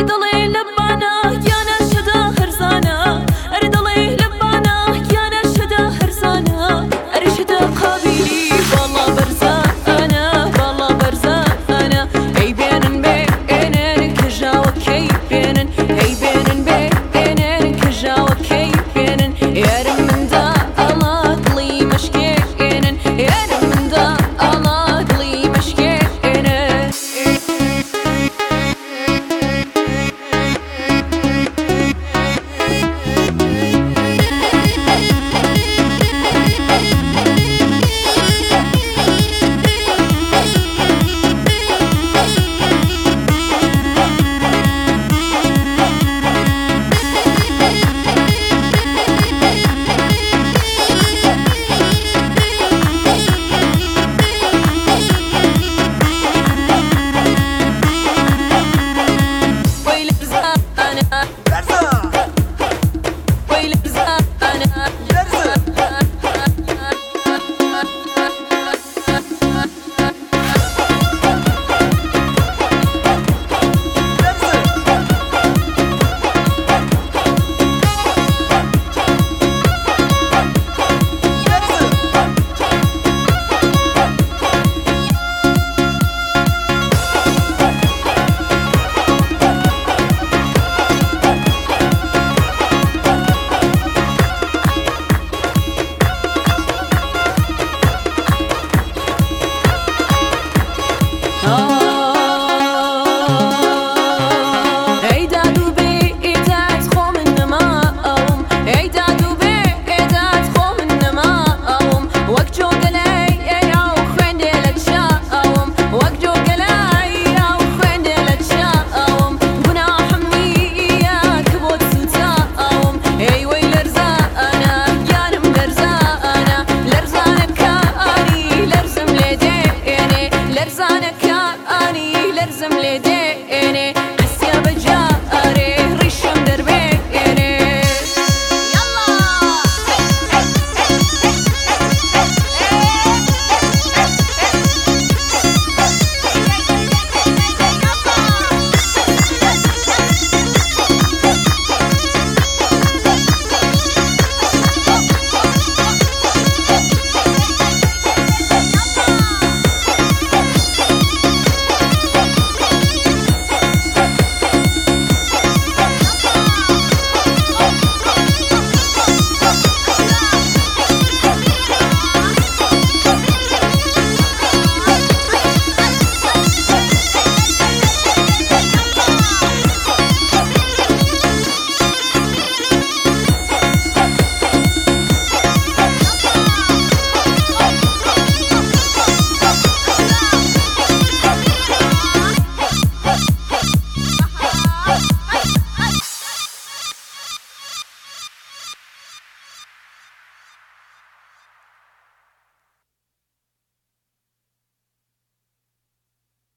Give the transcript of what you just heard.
sevdalı